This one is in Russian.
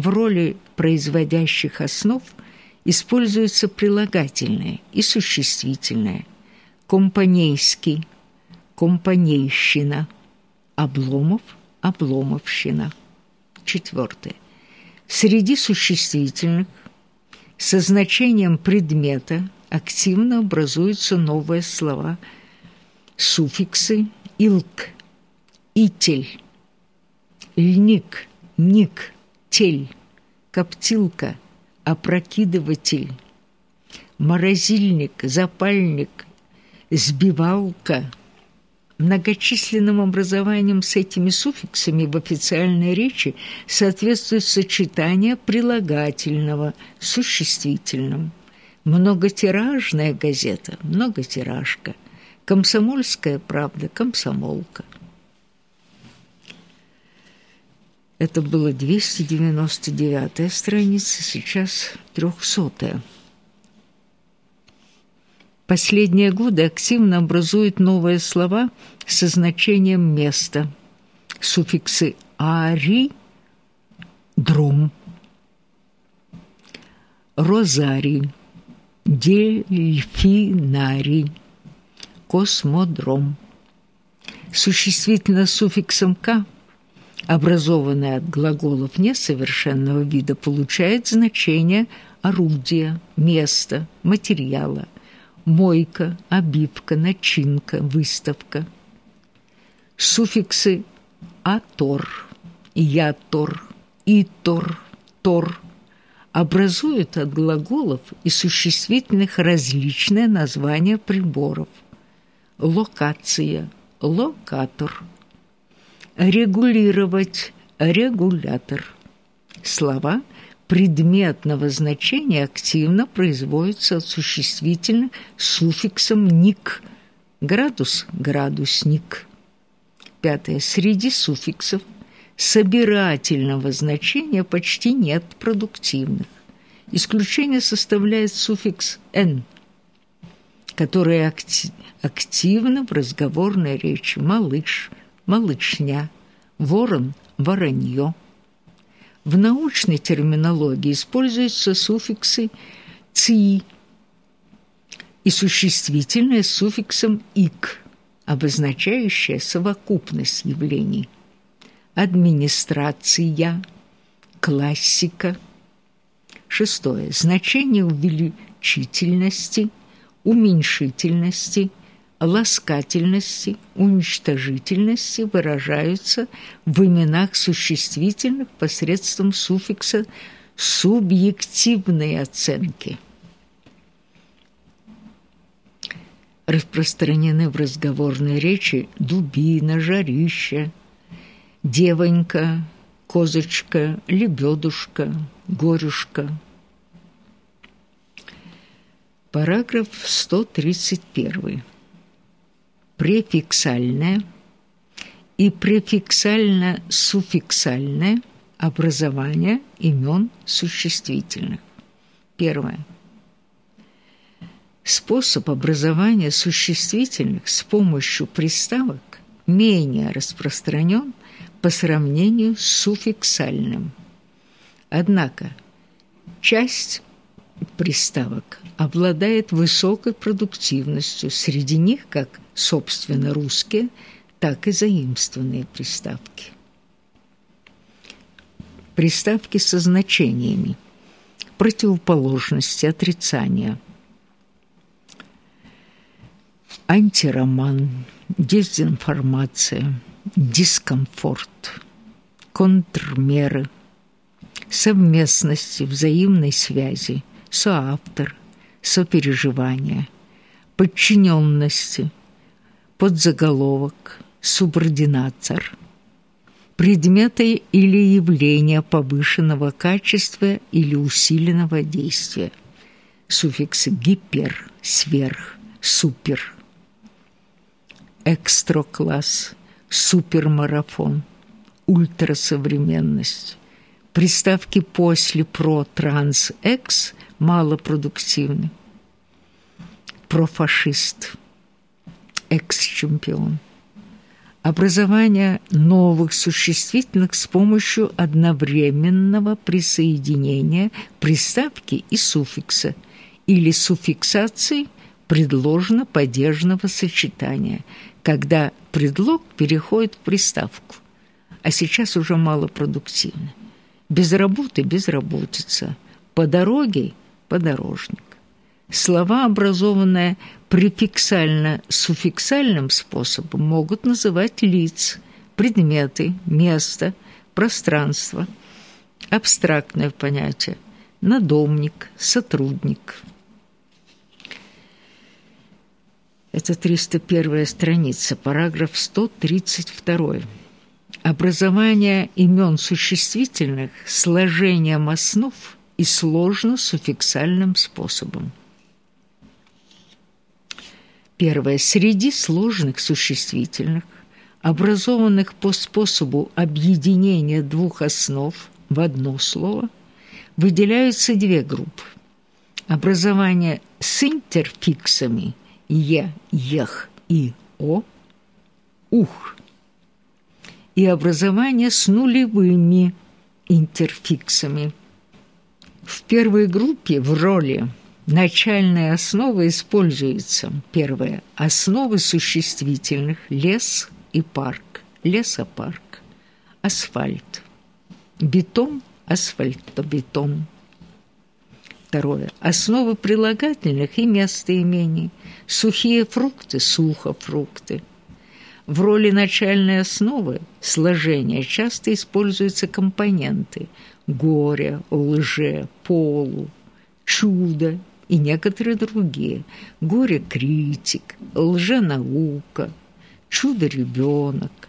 В роли производящих основ используются прилагательные и существительные. Компанейский, компанейщина, обломов, обломовщина. Четвертое. Среди существительных со значением предмета активно образуются новые слова, суффиксы «илк», «итель», «льник», «ник», «тель», «коптилка», «опрокидыватель», «морозильник», «запальник», «сбивалка», Многочисленным образованием с этими суффиксами в официальной речи соответствует сочетание прилагательного с существительным. Многотиражная газета, многотиражка. Комсомольская правда, комсомолка. Это было 299-я страница, сейчас 300-я. Последние годы активно образуют новые слова со значением места. Суффиксы «ари» – «дром», «розарий», «дельфинарий», «космодром». Существительно суффиксом «к», образованное от глаголов несовершенного вида, получает значение орудия, места, материала – мойка, обивка, начинка, выставка. Суффиксы «атор», «ятор», «итор», «тор» образуют от глаголов и существительных различные названия приборов. Локация, локатор, регулировать, регулятор. Слова – предметного значения активно производится от существительных суффиксом «ник» – градус – градусник. Пятое. Среди суффиксов собирательного значения почти нет продуктивных. Исключение составляет суффикс «н», который акти активно в разговорной речи «малыш», «малышня», «ворон», «воронье». В научной терминологии используются суффиксы «ци» и существительное с суффиксом «ик», обозначающее совокупность явлений. Администрация, классика. Шестое. Значение увеличительности, уменьшительности – ласкательности, уничтожительности выражаются в именах существительных посредством суффикса субъективной оценки. Распространены в разговорной речи дубина, жарище, девонька, козочка, лебедушка, горюшка. Параграф 131 префиксальное и префиксально-суффиксальное образование имен существительных. Первое. Способ образования существительных с помощью приставок менее распространен по сравнению с суффиксальным. Однако часть приставок обладает высокой продуктивностью, среди них как собственно русские, так и заимствованные приставки. Приставки со значениями. Противоположности, отрицания. Антироман, дезинформация, дискомфорт, контрмеры, совместности, взаимной связи, соавтор, сопереживания, подчиненности – подзаголовок, субординатор, предметы или явления повышенного качества или усиленного действия, суффикс гипер, сверх, супер, экстрокласс, супермарафон, ультрасовременность. Приставки после про, транс, экс малопродуктивны. Профашист – экс-чемпион. образование новых существительных с помощью одновременного присоединения приставки и суффикса или суффиксации предложно-падежного сочетания, когда предлог переходит в приставку, а сейчас уже малопродуктивно. Без работы – безработица, по дороге – подорожник. Слова, образованные префиксально-суффиксальным способом, могут называть лиц, предметы, место, пространство, абстрактное понятие, надомник, сотрудник. Это 301 страница, параграф 132. Образование имен существительных сложением основ и сложно-суффиксальным способом. Первое. Среди сложных существительных, образованных по способу объединения двух основ в одно слово, выделяются две группы. Образование с интерфиксами «е», «ех» и «о», «ух» и образование с нулевыми интерфиксами. В первой группе в роли Начальная основа используется. Первое. Основы существительных. Лес и парк. Лесопарк. Асфальт. Бетон. Асфальтобетон. Второе. Основы прилагательных и местоимений. Сухие фрукты. Сухофрукты. В роли начальной основы сложения часто используются компоненты горе, лже, полу, чудо, и некоторые другие. Горе-критик, лженаука, чудо-ребенок,